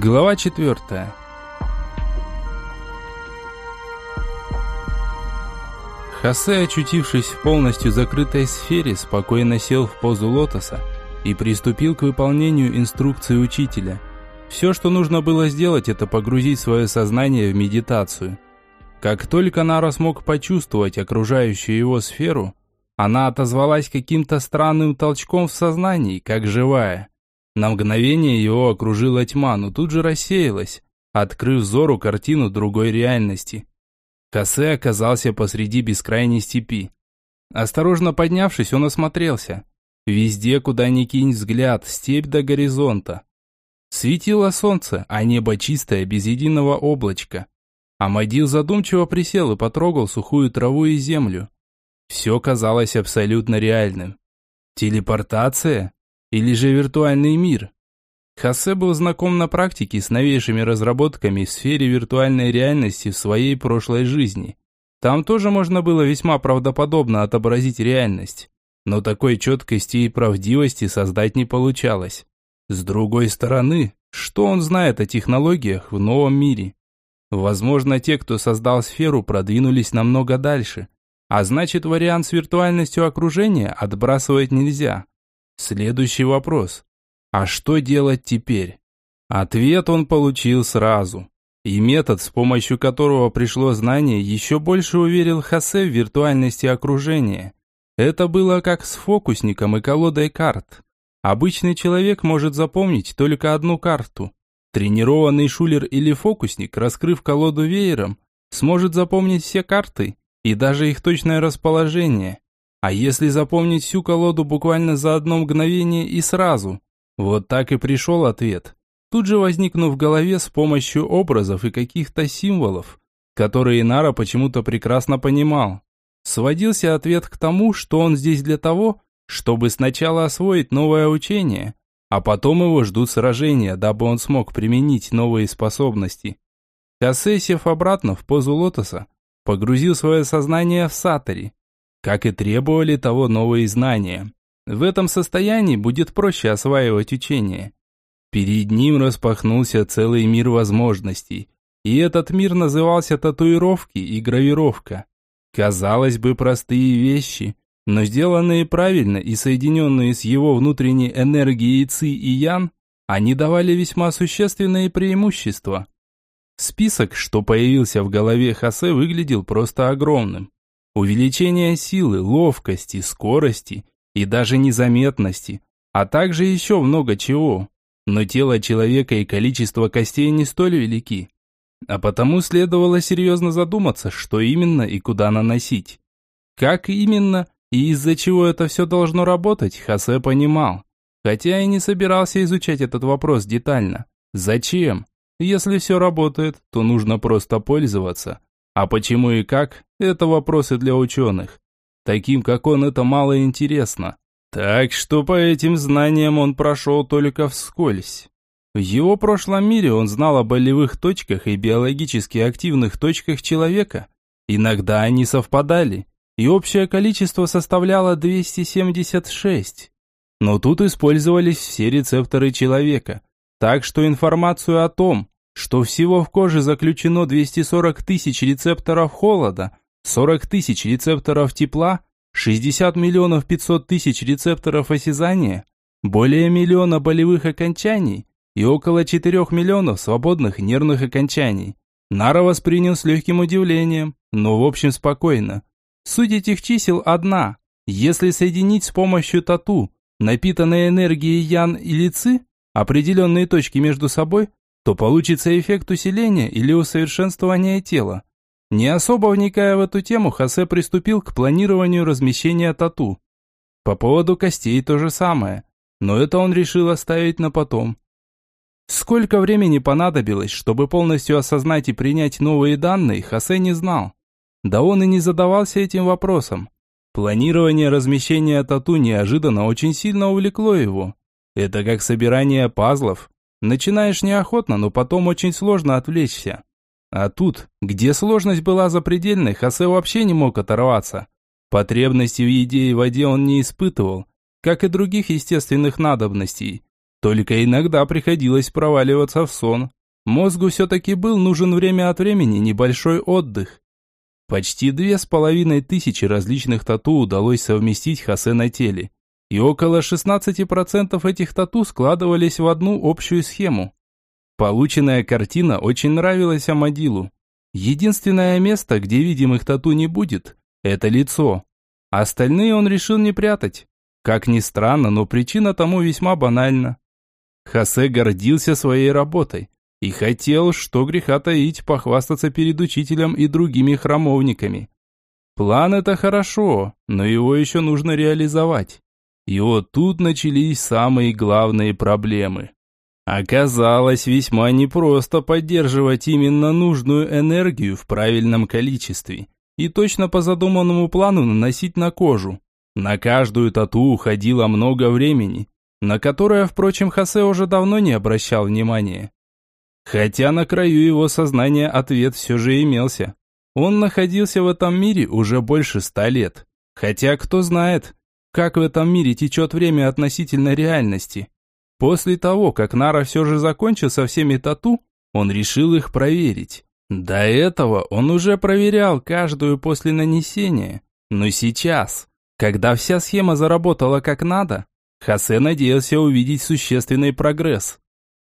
Глава 4. Хосе, очутившись в полностью закрытой сфере, спокойно сел в позу лотоса и приступил к выполнению инструкции учителя. Все, что нужно было сделать, это погрузить свое сознание в медитацию. Как только Нара смог почувствовать окружающую его сферу, она отозвалась каким-то странным толчком в сознании, как живая. На мгновение его окружила тьма, но тут же рассеялась, открыв взору картину другой реальности. Косе оказался посреди бескрайней степи. Осторожно поднявшись, он осмотрелся. Везде, куда ни кинь взгляд, степь до горизонта. Светило солнце, а небо чистое, без единого облачка. Амадил задумчиво присел и потрогал сухую траву и землю. Все казалось абсолютно реальным. Телепортация? Или же виртуальный мир? Хосе был знаком на практике с новейшими разработками в сфере виртуальной реальности в своей прошлой жизни. Там тоже можно было весьма правдоподобно отобразить реальность. Но такой четкости и правдивости создать не получалось. С другой стороны, что он знает о технологиях в новом мире? Возможно, те, кто создал сферу, продвинулись намного дальше. А значит, вариант с виртуальностью окружения отбрасывать нельзя. Следующий вопрос. А что делать теперь? Ответ он получил сразу. И метод, с помощью которого пришло знание, еще больше уверил Хосе в виртуальности окружения. Это было как с фокусником и колодой карт. Обычный человек может запомнить только одну карту. Тренированный шулер или фокусник, раскрыв колоду веером, сможет запомнить все карты и даже их точное расположение. А если запомнить всю колоду буквально за одно мгновение и сразу? Вот так и пришел ответ. Тут же возникнув в голове с помощью образов и каких-то символов, которые Нара почему-то прекрасно понимал. Сводился ответ к тому, что он здесь для того, чтобы сначала освоить новое учение, а потом его ждут сражения, дабы он смог применить новые способности. Косе, сев обратно в позу лотоса, погрузил свое сознание в сатори, как и требовали того новые знания. В этом состоянии будет проще осваивать учение. Перед ним распахнулся целый мир возможностей, и этот мир назывался татуировки и гравировка. Казалось бы, простые вещи, но сделанные правильно и соединенные с его внутренней энергией Ци и Ян, они давали весьма существенные преимущества. Список, что появился в голове Хосе, выглядел просто огромным. Увеличение силы, ловкости, скорости и даже незаметности, а также еще много чего. Но тело человека и количество костей не столь велики. А потому следовало серьезно задуматься, что именно и куда наносить. Как именно и из-за чего это все должно работать, Хосе понимал. Хотя и не собирался изучать этот вопрос детально. Зачем? Если все работает, то нужно просто пользоваться. А почему и как – это вопросы для ученых. Таким, как он, это мало интересно. Так что по этим знаниям он прошел только вскользь. В его прошлом мире он знал о болевых точках и биологически активных точках человека. Иногда они совпадали, и общее количество составляло 276. Но тут использовались все рецепторы человека, так что информацию о том, что всего в коже заключено 240 тысяч рецепторов холода, 40 тысяч рецепторов тепла, 60 миллионов 500 тысяч рецепторов осязания, более миллиона болевых окончаний и около 4 миллионов свободных нервных окончаний. Нара воспринял с легким удивлением, но в общем спокойно. Суть этих чисел одна. Если соединить с помощью тату, напитанной энергией ян и лицы, определенные точки между собой, то получится эффект усиления или усовершенствования тела. Не особо вникая в эту тему, Хосе приступил к планированию размещения тату. По поводу костей то же самое, но это он решил оставить на потом. Сколько времени понадобилось, чтобы полностью осознать и принять новые данные, Хосе не знал. Да он и не задавался этим вопросом. Планирование размещения тату неожиданно очень сильно увлекло его. Это как собирание пазлов, Начинаешь неохотно, но потом очень сложно отвлечься. А тут, где сложность была запредельной, Хосе вообще не мог оторваться. Потребности в еде и воде он не испытывал, как и других естественных надобностей. Только иногда приходилось проваливаться в сон. Мозгу все-таки был нужен время от времени небольшой отдых. Почти две с половиной тысячи различных тату удалось совместить Хосе на теле. И около 16% этих тату складывались в одну общую схему. Полученная картина очень нравилась Амадилу. Единственное место, где видимых тату не будет, это лицо. Остальные он решил не прятать. Как ни странно, но причина тому весьма банальна. Хосе гордился своей работой и хотел, что греха таить, похвастаться перед учителем и другими храмовниками. План это хорошо, но его еще нужно реализовать. И вот тут начались самые главные проблемы. Оказалось весьма непросто поддерживать именно нужную энергию в правильном количестве и точно по задуманному плану наносить на кожу. На каждую тату уходило много времени, на которое, впрочем, Хосе уже давно не обращал внимания. Хотя на краю его сознания ответ все же имелся. Он находился в этом мире уже больше ста лет. Хотя кто знает, как в этом мире течет время относительно реальности. После того, как Нара все же закончил со всеми тату, он решил их проверить. До этого он уже проверял каждую после нанесения. Но сейчас, когда вся схема заработала как надо, Хосе надеялся увидеть существенный прогресс.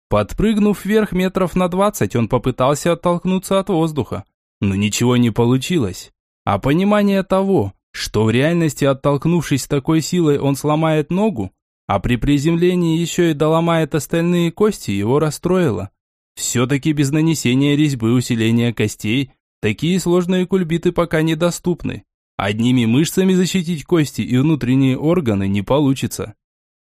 Подпрыгнув вверх метров на двадцать, он попытался оттолкнуться от воздуха, но ничего не получилось. А понимание того, что в реальности оттолкнувшись с такой силой он сломает ногу, а при приземлении еще и доломает остальные кости, его расстроило. Все-таки без нанесения резьбы усиления костей такие сложные кульбиты пока недоступны. Одними мышцами защитить кости и внутренние органы не получится.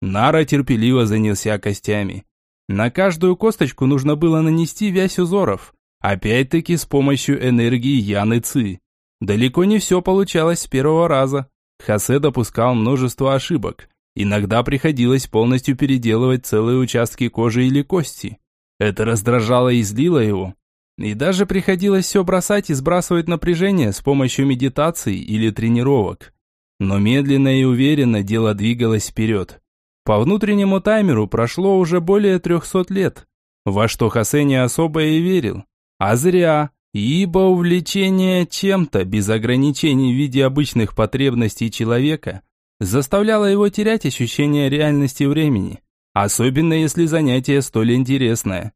Нара терпеливо занялся костями. На каждую косточку нужно было нанести вязь узоров, опять-таки с помощью энергии Яны Ци. Далеко не все получалось с первого раза. Хосе допускал множество ошибок. Иногда приходилось полностью переделывать целые участки кожи или кости. Это раздражало и злило его. И даже приходилось все бросать и сбрасывать напряжение с помощью медитации или тренировок. Но медленно и уверенно дело двигалось вперед. По внутреннему таймеру прошло уже более 300 лет, во что Хосе не особо и верил. А зря, ибо увлечение чем-то без ограничений в виде обычных потребностей человека заставляло его терять ощущение реальности времени, особенно если занятие столь интересное.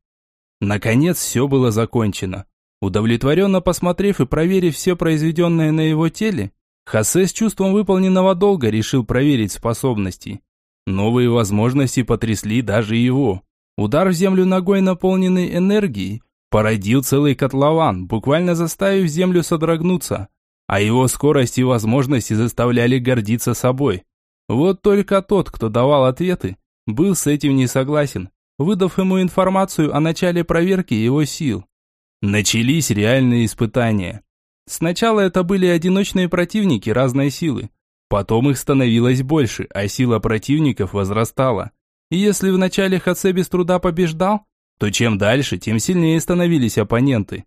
Наконец все было закончено. Удовлетворенно посмотрев и проверив все произведенное на его теле, Хосе с чувством выполненного долга решил проверить способности. Новые возможности потрясли даже его. Удар в землю ногой, наполненный энергией, породил целый котлован, буквально заставив землю содрогнуться. А его скорость и возможности заставляли гордиться собой. Вот только тот, кто давал ответы, был с этим не согласен, выдав ему информацию о начале проверки его сил. Начались реальные испытания. Сначала это были одиночные противники разной силы, Потом их становилось больше, а сила противников возрастала. И если вначале Хаце без труда побеждал, то чем дальше, тем сильнее становились оппоненты.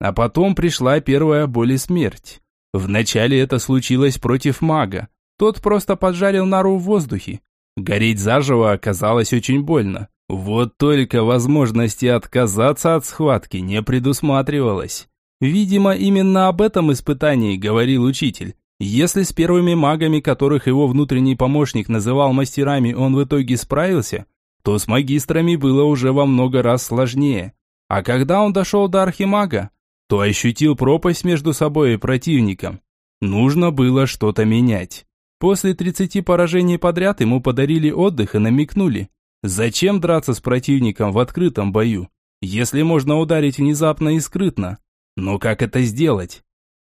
А потом пришла первая боль и смерть. Вначале это случилось против мага. Тот просто поджарил нару в воздухе. Гореть заживо оказалось очень больно. Вот только возможности отказаться от схватки не предусматривалось. Видимо, именно об этом испытании говорил учитель. Если с первыми магами, которых его внутренний помощник называл мастерами, он в итоге справился, то с магистрами было уже во много раз сложнее. А когда он дошел до архимага, то ощутил пропасть между собой и противником. Нужно было что-то менять. После 30 поражений подряд ему подарили отдых и намекнули. Зачем драться с противником в открытом бою, если можно ударить внезапно и скрытно? Но как это сделать?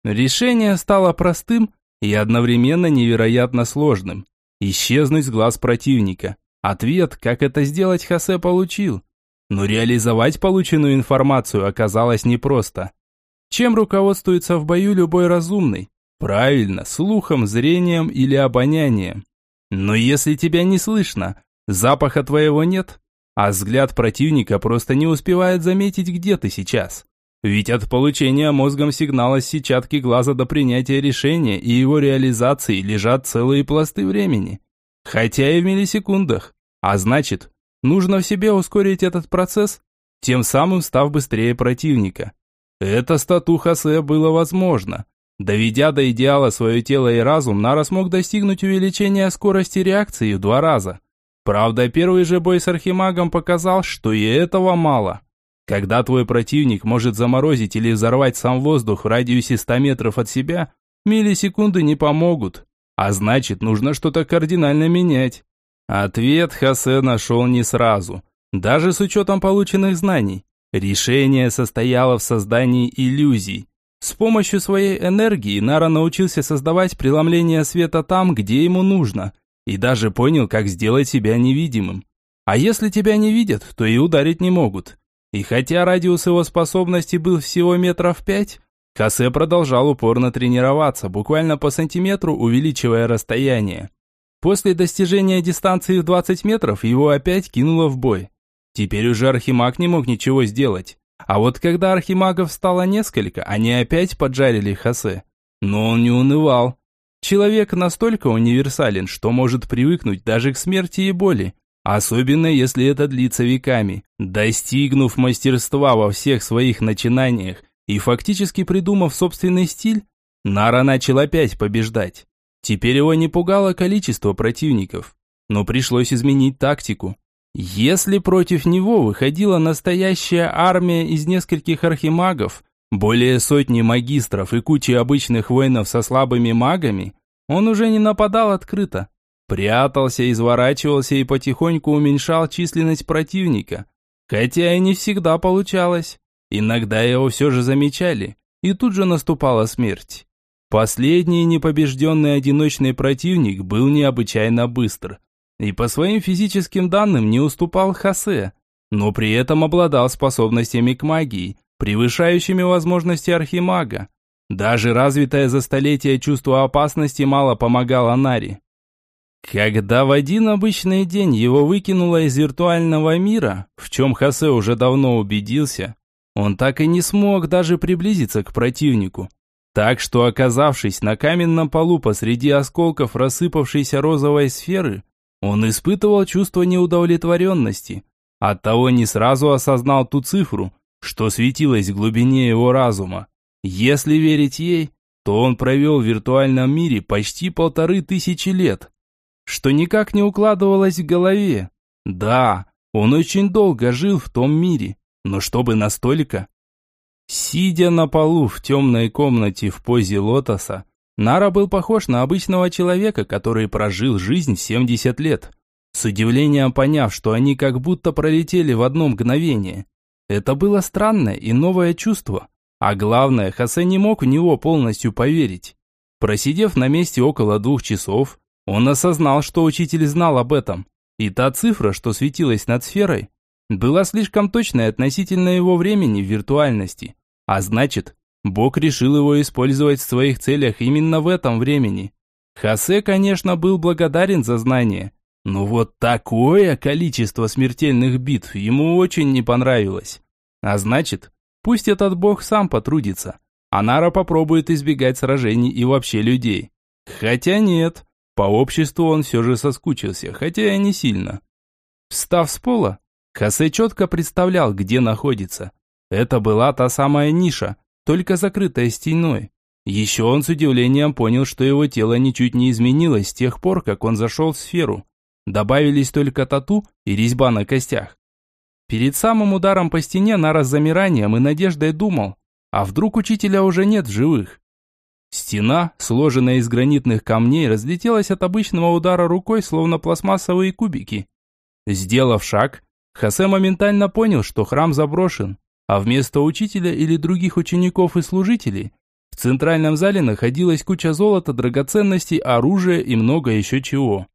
Решение стало простым и одновременно невероятно сложным. Исчезнуть с глаз противника. Ответ, как это сделать, Хосе получил. Но реализовать полученную информацию оказалось непросто. Чем руководствуется в бою любой разумный? Правильно, слухом, зрением или обонянием. Но если тебя не слышно, запаха твоего нет, а взгляд противника просто не успевает заметить, где ты сейчас. Ведь от получения мозгом сигнала с сетчатки глаза до принятия решения и его реализации лежат целые пласты времени. Хотя и в миллисекундах. А значит, Нужно в себе ускорить этот процесс, тем самым став быстрее противника. Это стату Хосе было возможно. Доведя до идеала свое тело и разум, Нара смог достигнуть увеличения скорости реакции в два раза. Правда, первый же бой с Архимагом показал, что и этого мало. Когда твой противник может заморозить или взорвать сам воздух в радиусе 100 метров от себя, миллисекунды не помогут. А значит, нужно что-то кардинально менять. Ответ Хосе нашел не сразу, даже с учетом полученных знаний. Решение состояло в создании иллюзий. С помощью своей энергии Нара научился создавать преломление света там, где ему нужно, и даже понял, как сделать себя невидимым. А если тебя не видят, то и ударить не могут. И хотя радиус его способности был всего метров пять, Хосе продолжал упорно тренироваться, буквально по сантиметру увеличивая расстояние. После достижения дистанции в 20 метров его опять кинуло в бой. Теперь уже Архимаг не мог ничего сделать. А вот когда архимагов стало несколько, они опять поджарили Хосе. Но он не унывал. Человек настолько универсален, что может привыкнуть даже к смерти и боли, особенно если это длится веками. Достигнув мастерства во всех своих начинаниях и фактически придумав собственный стиль, Нара начал опять побеждать. Теперь его не пугало количество противников, но пришлось изменить тактику. Если против него выходила настоящая армия из нескольких архимагов, более сотни магистров и кучи обычных воинов со слабыми магами, он уже не нападал открыто. Прятался, изворачивался и потихоньку уменьшал численность противника. Хотя и не всегда получалось. Иногда его все же замечали, и тут же наступала смерть. Последний непобежденный одиночный противник был необычайно быстр и по своим физическим данным не уступал Хосе, но при этом обладал способностями к магии, превышающими возможности архимага. Даже развитое за столетия чувство опасности мало помогало Нари. Когда в один обычный день его выкинуло из виртуального мира, в чем Хосе уже давно убедился, он так и не смог даже приблизиться к противнику. Так что, оказавшись на каменном полу посреди осколков рассыпавшейся розовой сферы, он испытывал чувство неудовлетворенности. Оттого не сразу осознал ту цифру, что светилась в глубине его разума. Если верить ей, то он провел в виртуальном мире почти полторы тысячи лет, что никак не укладывалось в голове. Да, он очень долго жил в том мире, но чтобы настолько... Сидя на полу в темной комнате в позе лотоса, Нара был похож на обычного человека, который прожил жизнь 70 лет. С удивлением поняв, что они как будто пролетели в одно мгновение. Это было странное и новое чувство. А главное, Хосе не мог в него полностью поверить. Просидев на месте около двух часов, он осознал, что учитель знал об этом. И та цифра, что светилась над сферой, была слишком точной относительно его времени в виртуальности. А значит, Бог решил его использовать в своих целях именно в этом времени. Хосе, конечно, был благодарен за знание, но вот такое количество смертельных битв ему очень не понравилось. А значит, пусть этот бог сам потрудится, а Нара попробует избегать сражений и вообще людей. Хотя нет, по обществу он все же соскучился, хотя и не сильно. Встав с пола, Хосе четко представлял, где находится. Это была та самая ниша, только закрытая стеной. Еще он с удивлением понял, что его тело ничуть не изменилось с тех пор, как он зашел в сферу. Добавились только тату и резьба на костях. Перед самым ударом по стене Нара с замиранием и надеждой думал, а вдруг учителя уже нет в живых? Стена, сложенная из гранитных камней, разлетелась от обычного удара рукой, словно пластмассовые кубики. Сделав шаг, Хосе моментально понял, что храм заброшен а вместо учителя или других учеников и служителей в центральном зале находилась куча золота, драгоценностей, оружия и много еще чего.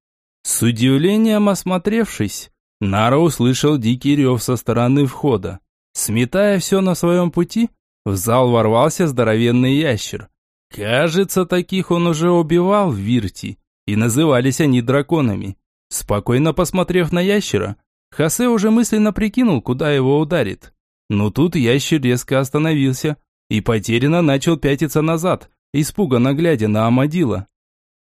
С удивлением осмотревшись, Нара услышал дикий рев со стороны входа. Сметая все на своем пути, в зал ворвался здоровенный ящер. Кажется, таких он уже убивал в Вирти, и назывались они драконами. Спокойно посмотрев на ящера, Хосе уже мысленно прикинул, куда его ударит. Но тут ящер резко остановился и потерянно начал пятиться назад, испуганно глядя на Амадила.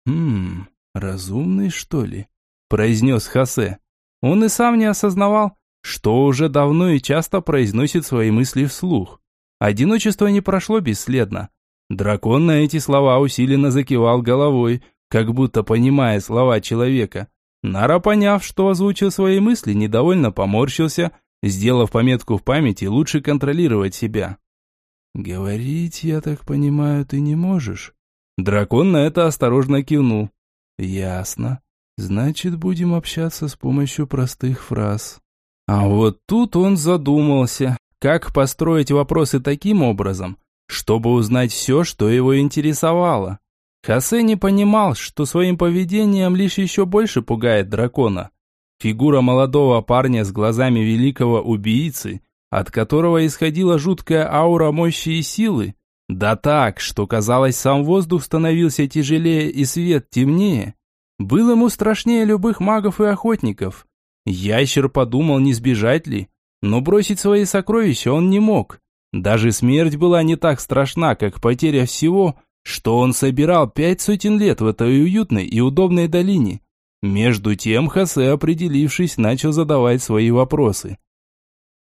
«Хм, разумный, что ли?» – произнес Хосе. Он и сам не осознавал, что уже давно и часто произносит свои мысли вслух. Одиночество не прошло бесследно. Дракон на эти слова усиленно закивал головой, как будто понимая слова человека. Нара, поняв, что озвучил свои мысли, недовольно поморщился, сделав пометку в памяти лучше контролировать себя. «Говорить, я так понимаю, ты не можешь?» Дракон на это осторожно кивнул. «Ясно. Значит, будем общаться с помощью простых фраз». А вот тут он задумался, как построить вопросы таким образом, чтобы узнать все, что его интересовало. Хосе не понимал, что своим поведением лишь еще больше пугает дракона. Фигура молодого парня с глазами великого убийцы, от которого исходила жуткая аура мощи и силы, да так, что казалось, сам воздух становился тяжелее и свет темнее, был ему страшнее любых магов и охотников. Ящер подумал, не сбежать ли, но бросить свои сокровища он не мог. Даже смерть была не так страшна, как потеря всего – что он собирал пять сотен лет в этой уютной и удобной долине. Между тем Хосе, определившись, начал задавать свои вопросы.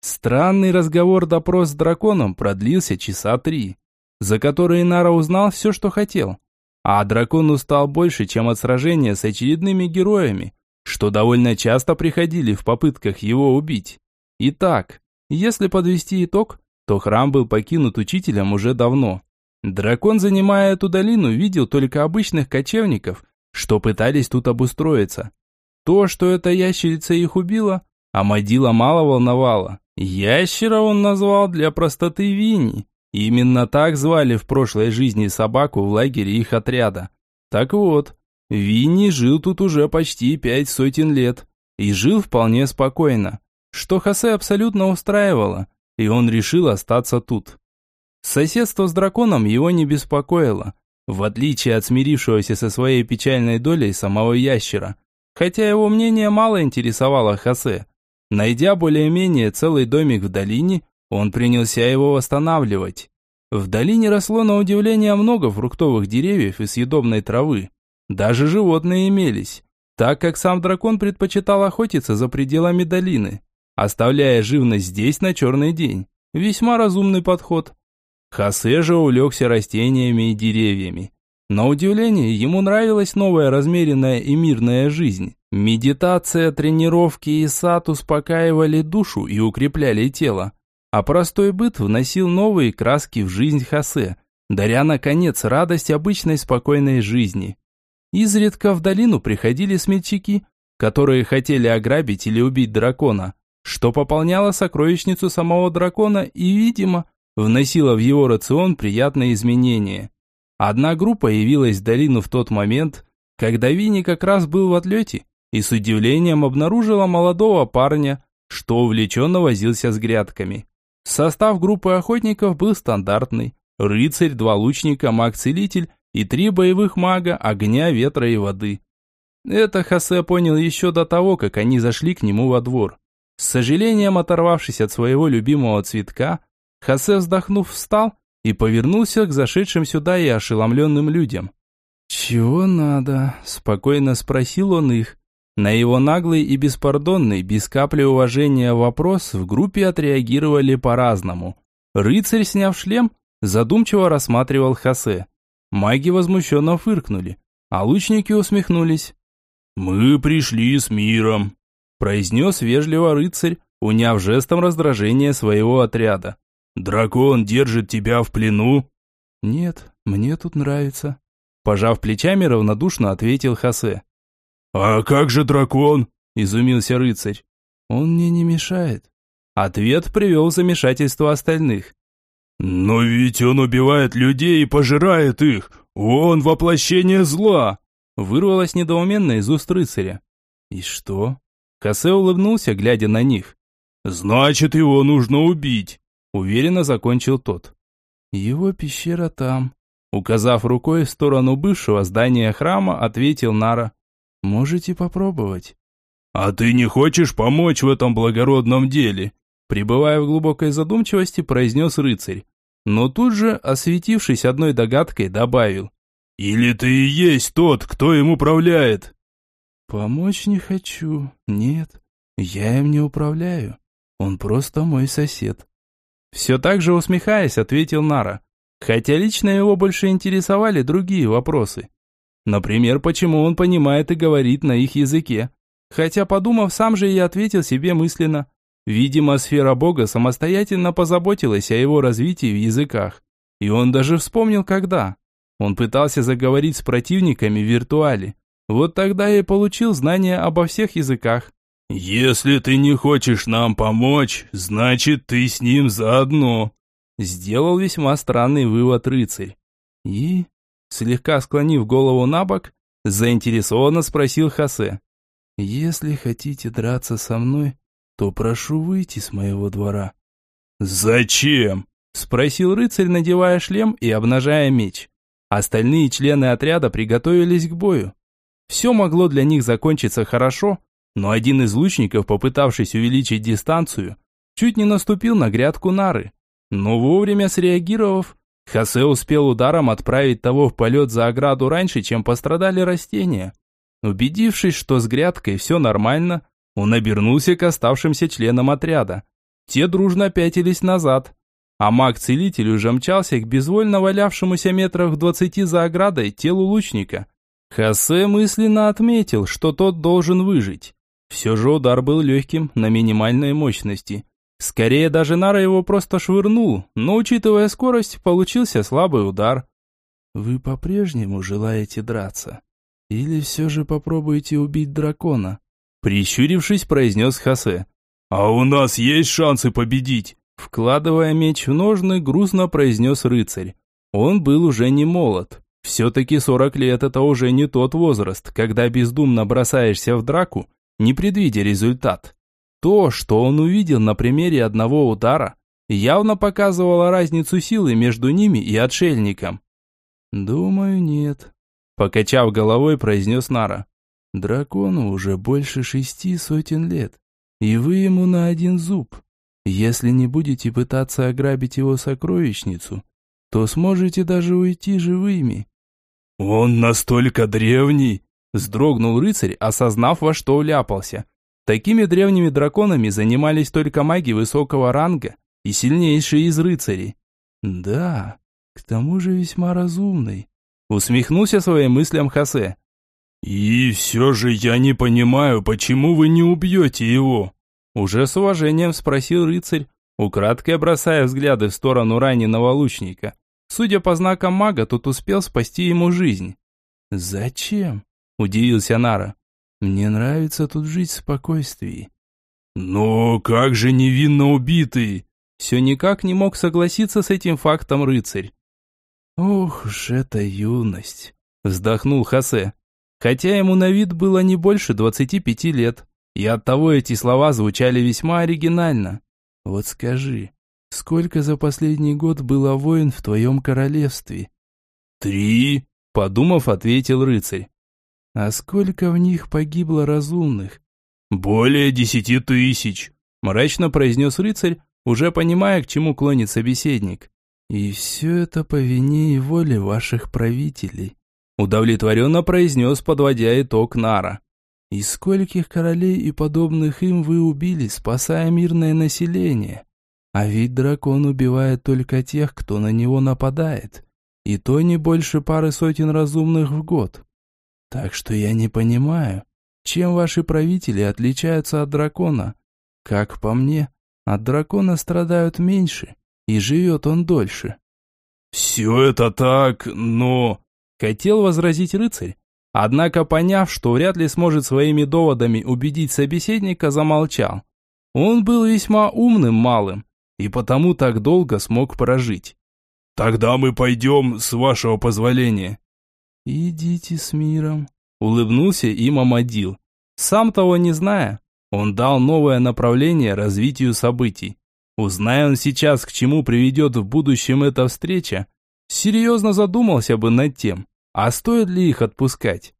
Странный разговор-допрос с драконом продлился часа три, за которые Нара узнал все, что хотел. А дракон устал больше, чем от сражения с очередными героями, что довольно часто приходили в попытках его убить. Итак, если подвести итог, то храм был покинут учителем уже давно. Дракон, занимая эту долину, видел только обычных кочевников, что пытались тут обустроиться. То, что эта ящерица их убила, Амадила мало волновало. Ящера он назвал для простоты Винни. Именно так звали в прошлой жизни собаку в лагере их отряда. Так вот, Винни жил тут уже почти пять сотен лет. И жил вполне спокойно, что Хосе абсолютно устраивало, и он решил остаться тут. Соседство с драконом его не беспокоило, в отличие от смирившегося со своей печальной долей самого ящера. Хотя его мнение мало интересовало Хосе. Найдя более-менее целый домик в долине, он принялся его восстанавливать. В долине росло на удивление много фруктовых деревьев и съедобной травы. Даже животные имелись, так как сам дракон предпочитал охотиться за пределами долины, оставляя живность здесь на черный день. Весьма разумный подход. Хосе же увлекся растениями и деревьями. На удивление, ему нравилась новая размеренная и мирная жизнь. Медитация, тренировки и сад успокаивали душу и укрепляли тело. А простой быт вносил новые краски в жизнь Хосе, даря, наконец, радость обычной спокойной жизни. Изредка в долину приходили смельчаки, которые хотели ограбить или убить дракона, что пополняло сокровищницу самого дракона и, видимо, вносила в его рацион приятные изменения. Одна группа явилась в долину в тот момент, когда Винни как раз был в отлете и с удивлением обнаружила молодого парня, что увлеченно возился с грядками. Состав группы охотников был стандартный. Рыцарь, два лучника, маг-целитель и три боевых мага огня, ветра и воды. Это Хосе понял еще до того, как они зашли к нему во двор. С сожалением оторвавшись от своего любимого цветка, Хосе, вздохнув, встал и повернулся к зашедшим сюда и ошеломленным людям. «Чего надо?» – спокойно спросил он их. На его наглый и беспардонный, без капли уважения вопрос в группе отреагировали по-разному. Рыцарь, сняв шлем, задумчиво рассматривал Хосе. Маги возмущенно фыркнули, а лучники усмехнулись. «Мы пришли с миром», – произнес вежливо рыцарь, уняв жестом раздражение своего отряда. «Дракон держит тебя в плену?» «Нет, мне тут нравится», – пожав плечами, равнодушно ответил Хосе. «А как же дракон?» – изумился рыцарь. «Он мне не мешает». Ответ привел замешательство остальных. «Но ведь он убивает людей и пожирает их! Он воплощение зла!» Вырвалось недоуменно из уст рыцаря. «И что?» Хосе улыбнулся, глядя на них. «Значит, его нужно убить!» Уверенно закончил тот. Его пещера там. Указав рукой в сторону бывшего здания храма, ответил Нара. Можете попробовать. А ты не хочешь помочь в этом благородном деле? Пребывая в глубокой задумчивости, произнес рыцарь. Но тут же, осветившись одной догадкой, добавил. «Или ты и есть тот, кто им управляет?» «Помочь не хочу, нет. Я им не управляю. Он просто мой сосед». Все так же усмехаясь, ответил Нара. Хотя лично его больше интересовали другие вопросы. Например, почему он понимает и говорит на их языке. Хотя, подумав, сам же я ответил себе мысленно. Видимо, сфера Бога самостоятельно позаботилась о его развитии в языках. И он даже вспомнил, когда. Он пытался заговорить с противниками в виртуале. Вот тогда и получил знания обо всех языках. «Если ты не хочешь нам помочь, значит, ты с ним заодно», сделал весьма странный вывод рыцарь. И, слегка склонив голову на бок, заинтересованно спросил Хосе. «Если хотите драться со мной, то прошу выйти с моего двора». «Зачем?» – спросил рыцарь, надевая шлем и обнажая меч. Остальные члены отряда приготовились к бою. Все могло для них закончиться хорошо, но один из лучников, попытавшись увеличить дистанцию, чуть не наступил на грядку нары. Но вовремя среагировав, Хосе успел ударом отправить того в полет за ограду раньше, чем пострадали растения. Убедившись, что с грядкой все нормально, он обернулся к оставшимся членам отряда. Те дружно пятились назад, а маг-целитель уже мчался к безвольно валявшемуся метрах в двадцати за оградой телу лучника. Хосе мысленно отметил, что тот должен выжить. Все же удар был легким, на минимальной мощности. Скорее даже Нара его просто швырнул, но учитывая скорость, получился слабый удар. «Вы по-прежнему желаете драться? Или все же попробуете убить дракона?» Прищурившись, произнес Хосе. «А у нас есть шансы победить?» Вкладывая меч в ножны, грустно произнес рыцарь. Он был уже не молод. Все-таки сорок лет это уже не тот возраст, когда бездумно бросаешься в драку не предвидя результат. То, что он увидел на примере одного удара, явно показывало разницу силы между ними и отшельником. «Думаю, нет», – покачав головой, произнес Нара. «Дракону уже больше шести сотен лет, и вы ему на один зуб. Если не будете пытаться ограбить его сокровищницу, то сможете даже уйти живыми». «Он настолько древний?» Сдрогнул рыцарь, осознав, во что уляпался. Такими древними драконами занимались только маги высокого ранга и сильнейшие из рыцарей. Да, к тому же весьма разумный. Усмехнулся своим мыслям Хосе. «И все же я не понимаю, почему вы не убьете его?» Уже с уважением спросил рыцарь, украдкой бросая взгляды в сторону раненого лучника. Судя по знакам мага, тот успел спасти ему жизнь. «Зачем?» Удивился Нара. Мне нравится тут жить в спокойствии. Но как же невинно убитый? Все никак не мог согласиться с этим фактом рыцарь. Ох уж эта юность, вздохнул Хосе. Хотя ему на вид было не больше двадцати пяти лет, и оттого эти слова звучали весьма оригинально. Вот скажи, сколько за последний год было войн в твоем королевстве? Три, подумав, ответил рыцарь. А сколько в них погибло разумных? Более десяти тысяч, мрачно произнес рыцарь, уже понимая, к чему клонит собеседник. И все это по вине и воле ваших правителей, удовлетворенно произнес, подводя итог Нара. И скольких королей и подобных им вы убили, спасая мирное население? А ведь дракон убивает только тех, кто на него нападает. И то не больше пары сотен разумных в год. Так что я не понимаю, чем ваши правители отличаются от дракона. Как по мне, от дракона страдают меньше, и живет он дольше. «Все это так, но...» Хотел возразить рыцарь, однако, поняв, что вряд ли сможет своими доводами убедить собеседника, замолчал. Он был весьма умным малым, и потому так долго смог прожить. «Тогда мы пойдем, с вашего позволения». «Идите с миром», — улыбнулся им Амадил. Сам того не зная, он дал новое направление развитию событий. Узная он сейчас, к чему приведет в будущем эта встреча, серьезно задумался бы над тем, а стоит ли их отпускать.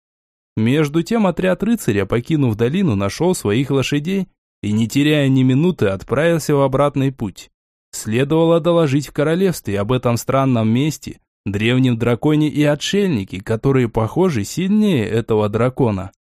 Между тем отряд рыцаря, покинув долину, нашел своих лошадей и, не теряя ни минуты, отправился в обратный путь. Следовало доложить в королевстве об этом странном месте, древнем драконе и отшельнике, которые, похоже, сильнее этого дракона.